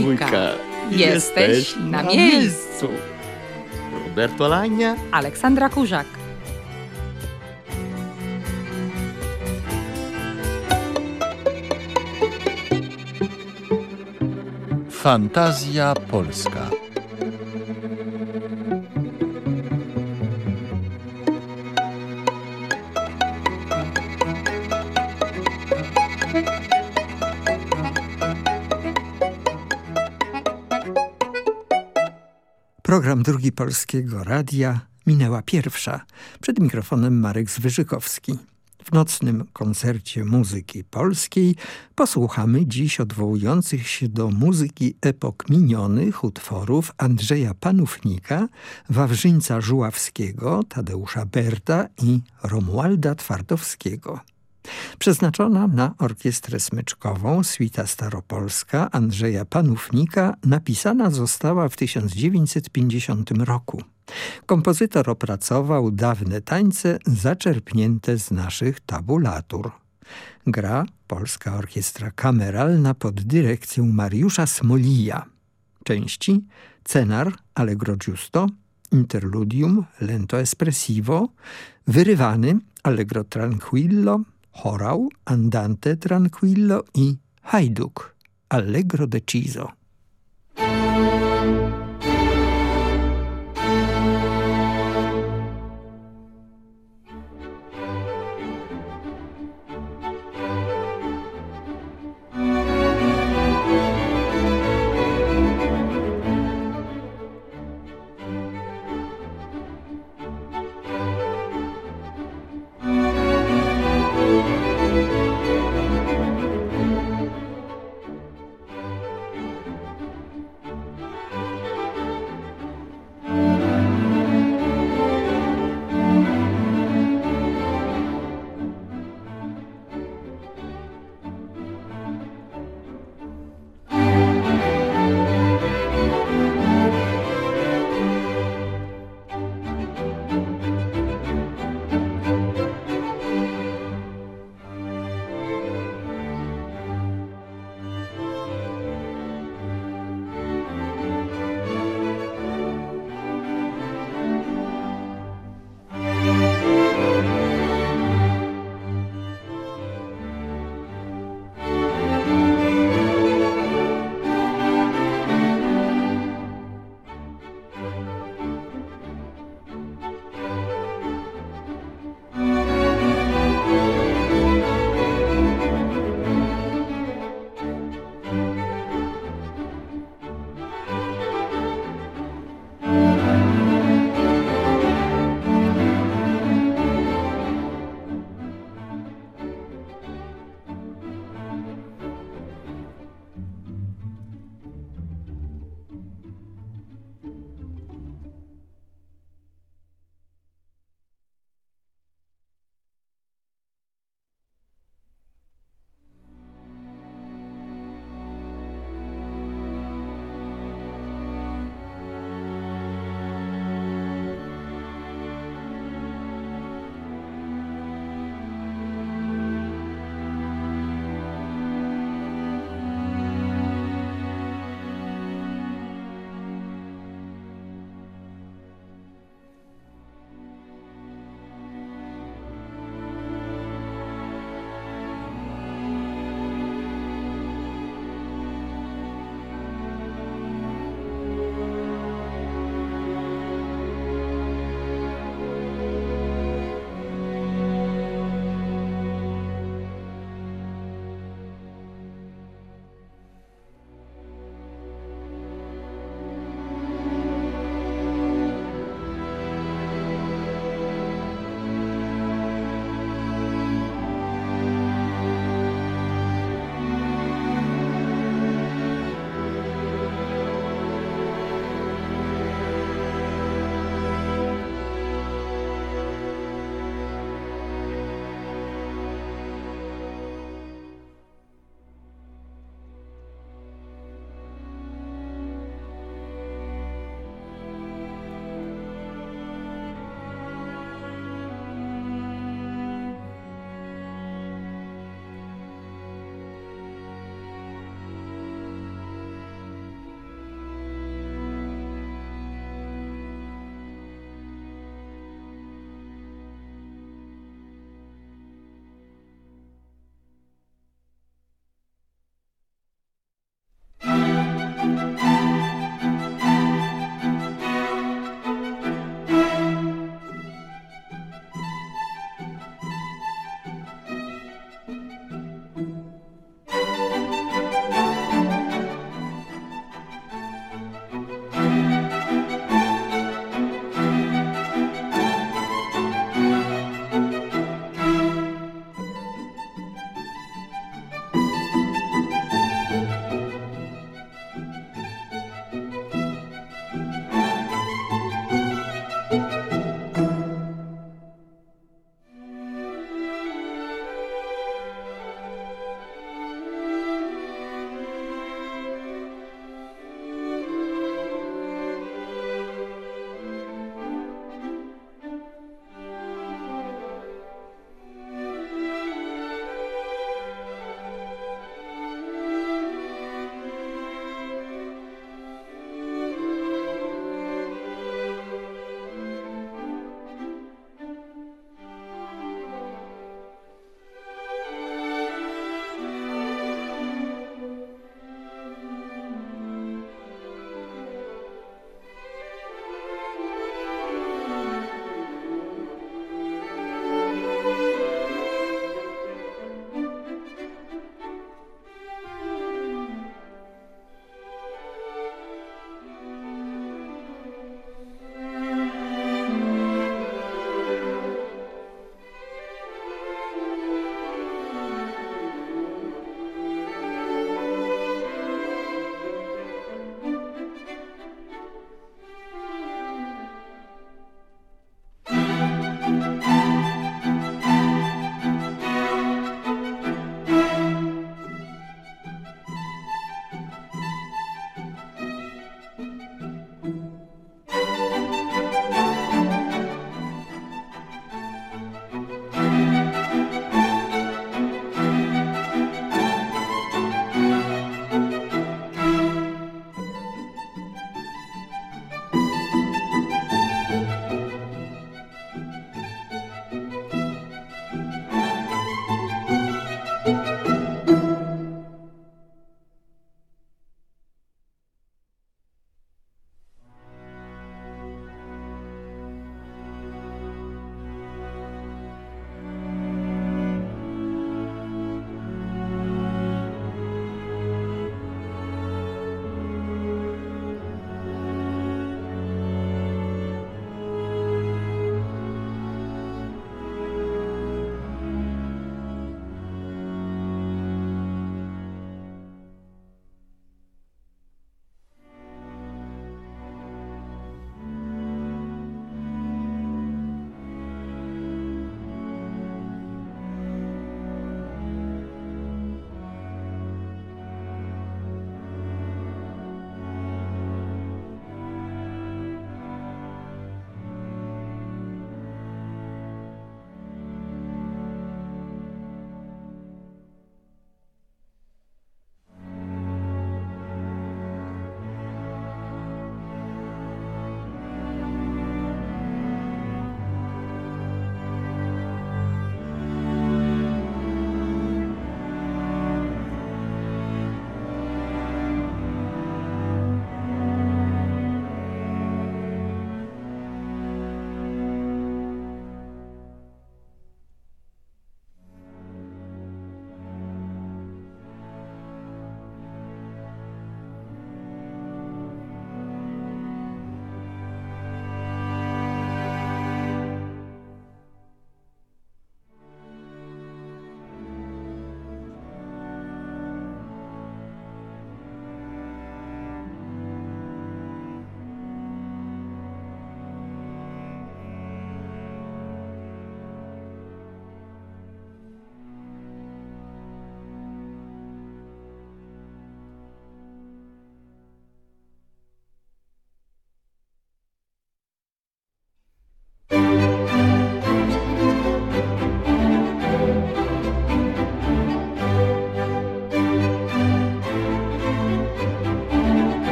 Dwójka. Dwójka. Jesteś na miejscu. Roberto Alagna. Aleksandra Kurzak. Fantazja Polska. Drugi Polskiego Radia minęła pierwsza. Przed mikrofonem Marek Zwyżykowski. W nocnym koncercie muzyki polskiej posłuchamy dziś odwołujących się do muzyki epok minionych utworów Andrzeja Panównika, Wawrzyńca Żuławskiego, Tadeusza Berta i Romualda Twardowskiego. Przeznaczona na orkiestrę smyczkową Suita Staropolska Andrzeja Panównika napisana została w 1950 roku. Kompozytor opracował dawne tańce zaczerpnięte z naszych tabulatur. Gra Polska Orkiestra Kameralna pod dyrekcją Mariusza Smolija. Części Cenar Allegro Giusto, Interludium Lento Espressivo, Wyrywany Allegro Tranquillo, Chorał Andante Tranquillo i Hajduk Allegro Deciso.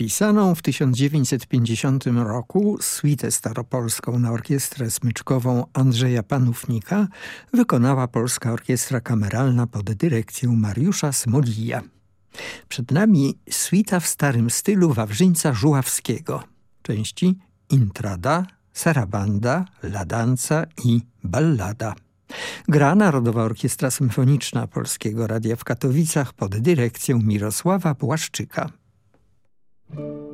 Napisaną w 1950 roku suitę staropolską na orkiestrę smyczkową Andrzeja Panównika wykonała Polska Orkiestra Kameralna pod dyrekcją Mariusza Smolija. Przed nami suita w starym stylu Wawrzyńca Żuławskiego, części Intrada, Sarabanda, Ladanca i Ballada. Gra Narodowa Orkiestra Symfoniczna Polskiego Radia w Katowicach pod dyrekcją Mirosława Błaszczyka. thank you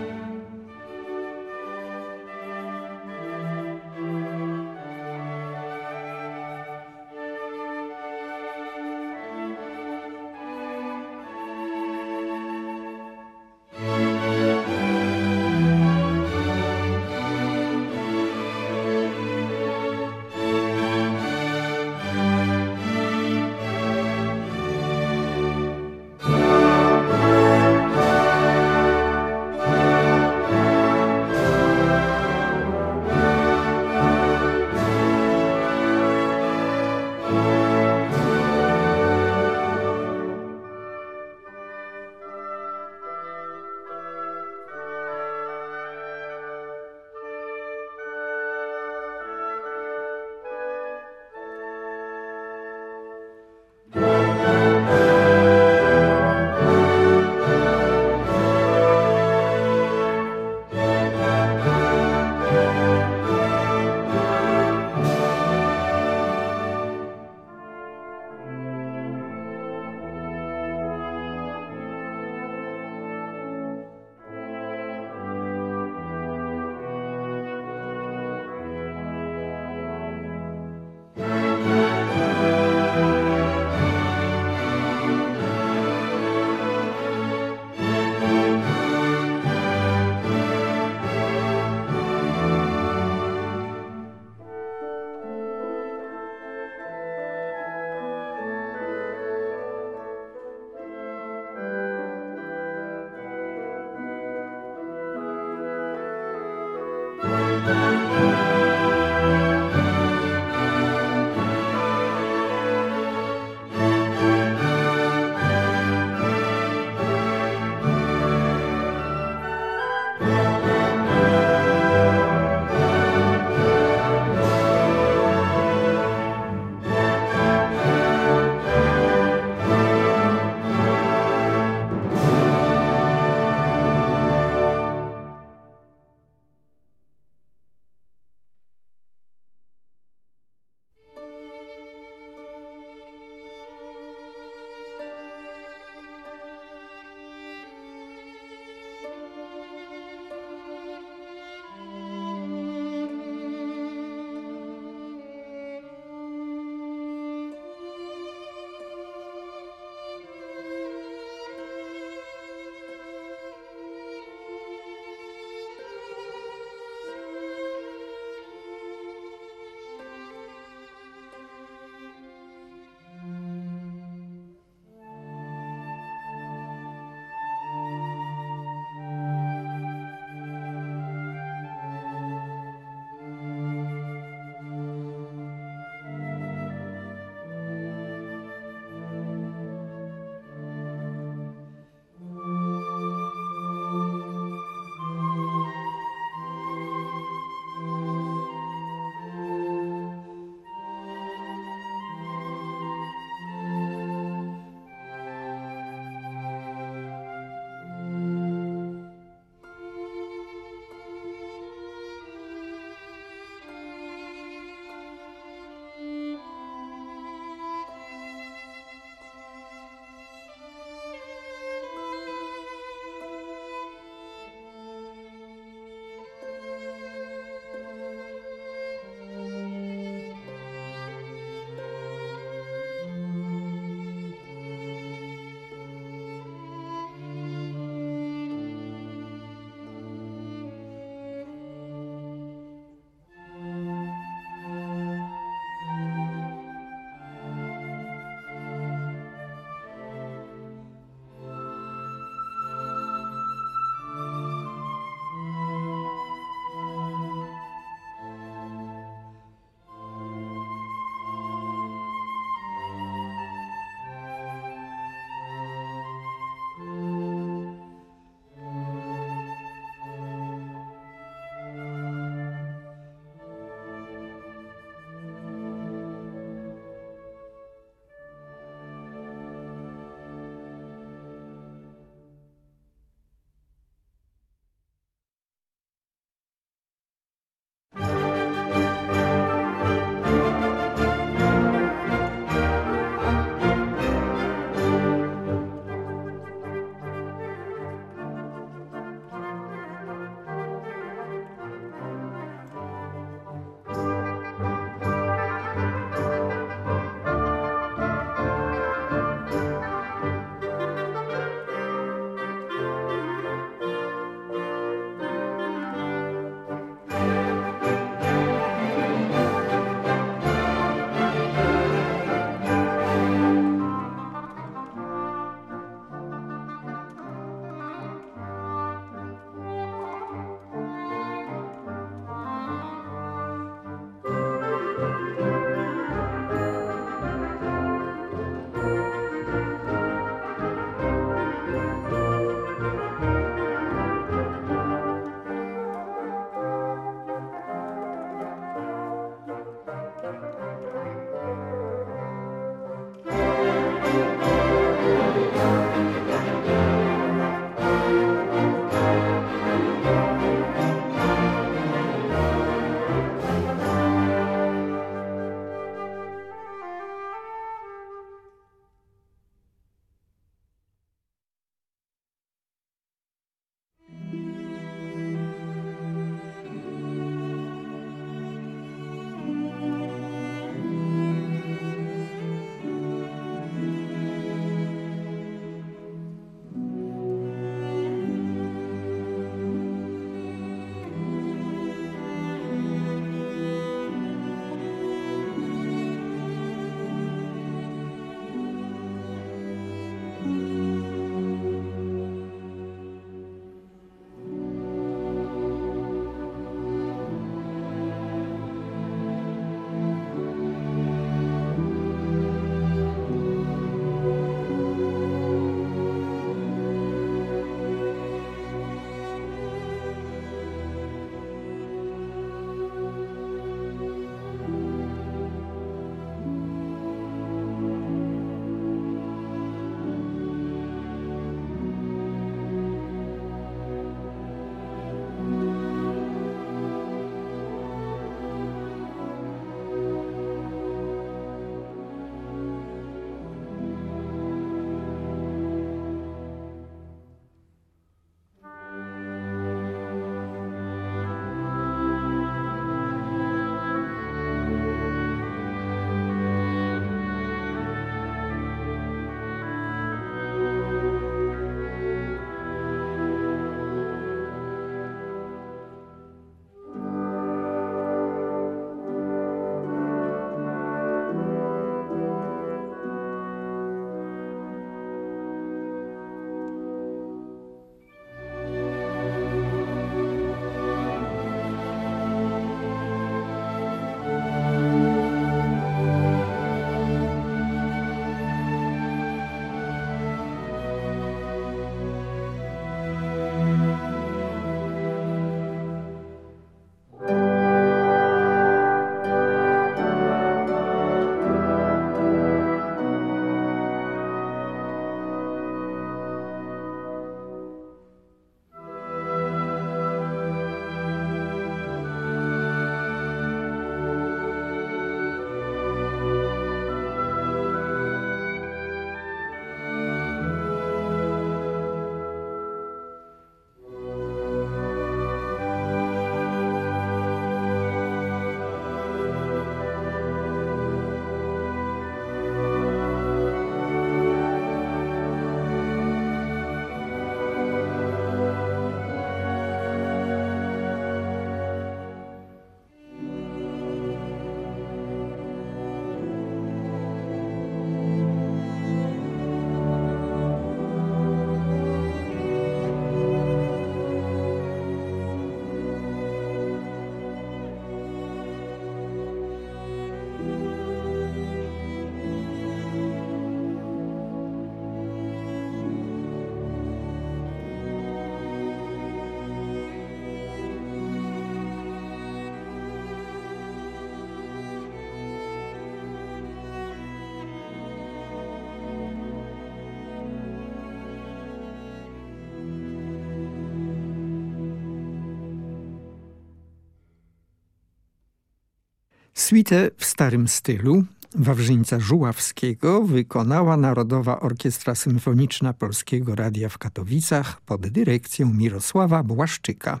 Suite w starym stylu Wawrzyńca Żuławskiego wykonała Narodowa Orkiestra Symfoniczna Polskiego Radia w Katowicach pod dyrekcją Mirosława Błaszczyka.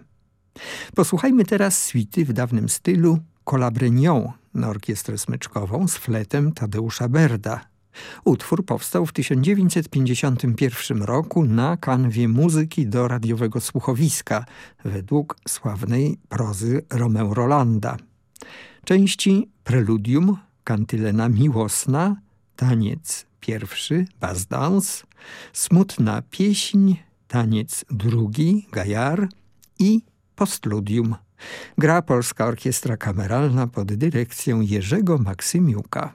Posłuchajmy teraz suity w dawnym stylu Colabrenion na orkiestrę smyczkową z fletem Tadeusza Berda. Utwór powstał w 1951 roku na kanwie muzyki do radiowego słuchowiska według sławnej prozy Romeo Rolanda. Części preludium, kantylena miłosna, taniec pierwszy, bas dance, smutna pieśń, taniec drugi, gajar i postludium. Gra Polska Orkiestra Kameralna pod dyrekcją Jerzego Maksymiuka.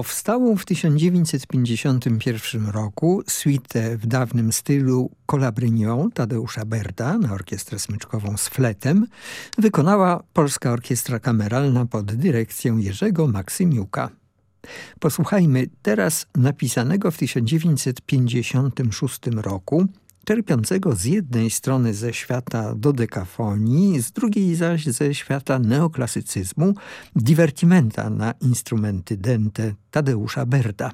Powstałą w 1951 roku suite w dawnym stylu Colabrignon Tadeusza Berta na orkiestrę smyczkową z fletem wykonała Polska Orkiestra Kameralna pod dyrekcją Jerzego Maksymiuka. Posłuchajmy teraz napisanego w 1956 roku czerpiącego z jednej strony ze świata dodekafonii, z drugiej zaś ze świata neoklasycyzmu, divertimenta na instrumenty dente Tadeusza Berda.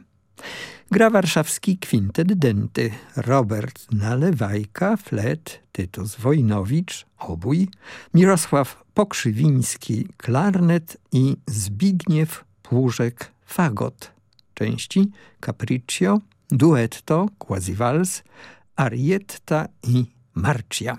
Gra warszawski kwintet denty, Robert Nalewajka, flet, Tytus Wojnowicz, obój, Mirosław Pokrzywiński, klarnet i Zbigniew Płużek, fagot. Części capriccio, duetto, quasi vals, Arietta i Marcia.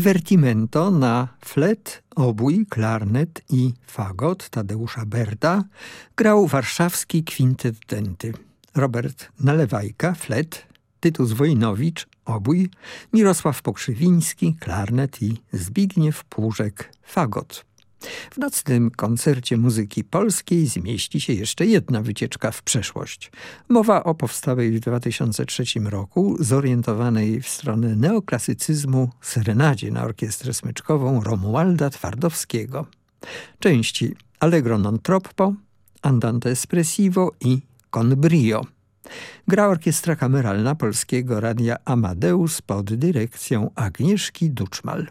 Divertimento na flet, obój, klarnet i fagot Tadeusza Berda grał warszawski kwintet denty. Robert Nalewajka, flet, Tytus Wojnowicz, obój, Mirosław Pokrzywiński, klarnet i Zbigniew Płużek, fagot. W nocnym koncercie muzyki polskiej zmieści się jeszcze jedna wycieczka w przeszłość. Mowa o powstałej w 2003 roku, zorientowanej w stronę neoklasycyzmu serenadzie na orkiestrę smyczkową Romualda Twardowskiego. Części Allegro non troppo, Andante espressivo i Con brio. Gra orkiestra kameralna Polskiego Radia Amadeus pod dyrekcją Agnieszki Duczmal.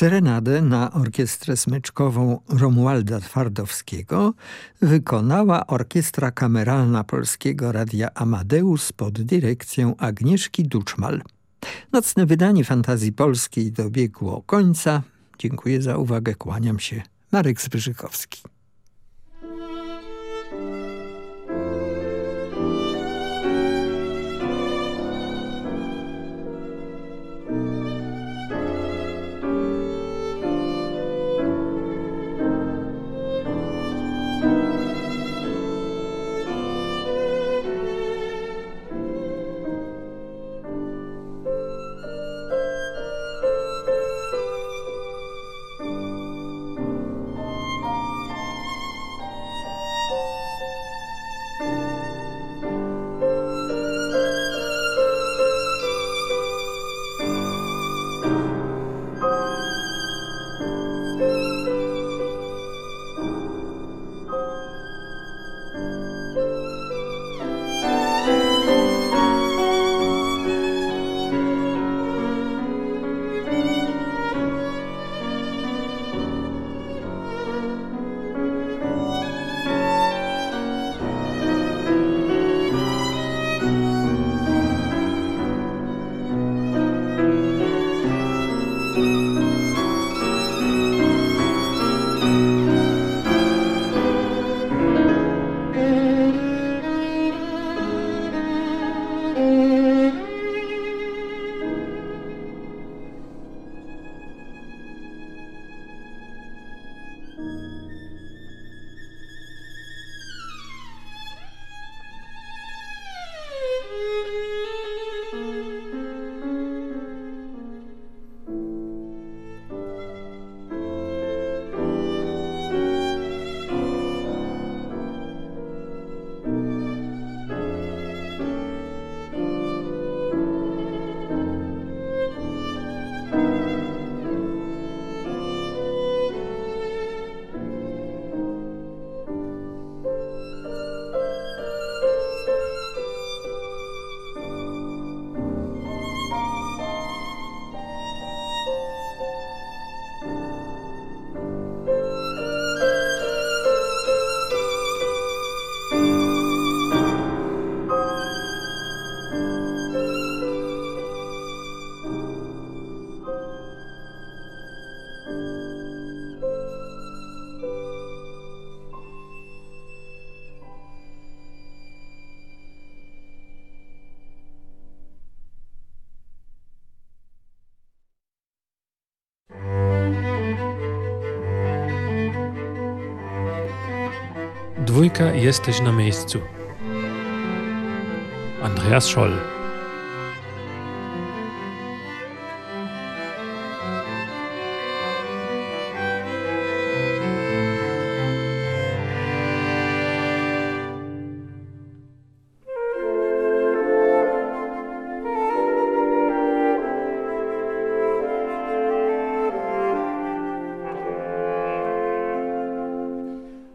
Serenadę na orkiestrę smyczkową Romualda Twardowskiego wykonała Orkiestra Kameralna Polskiego Radia Amadeus pod dyrekcją Agnieszki Duczmal. Nocne wydanie Fantazji Polskiej dobiegło końca. Dziękuję za uwagę, kłaniam się. Marek Zbyrzykowski. Dwójka jesteś na miejscu. Andreas Scholl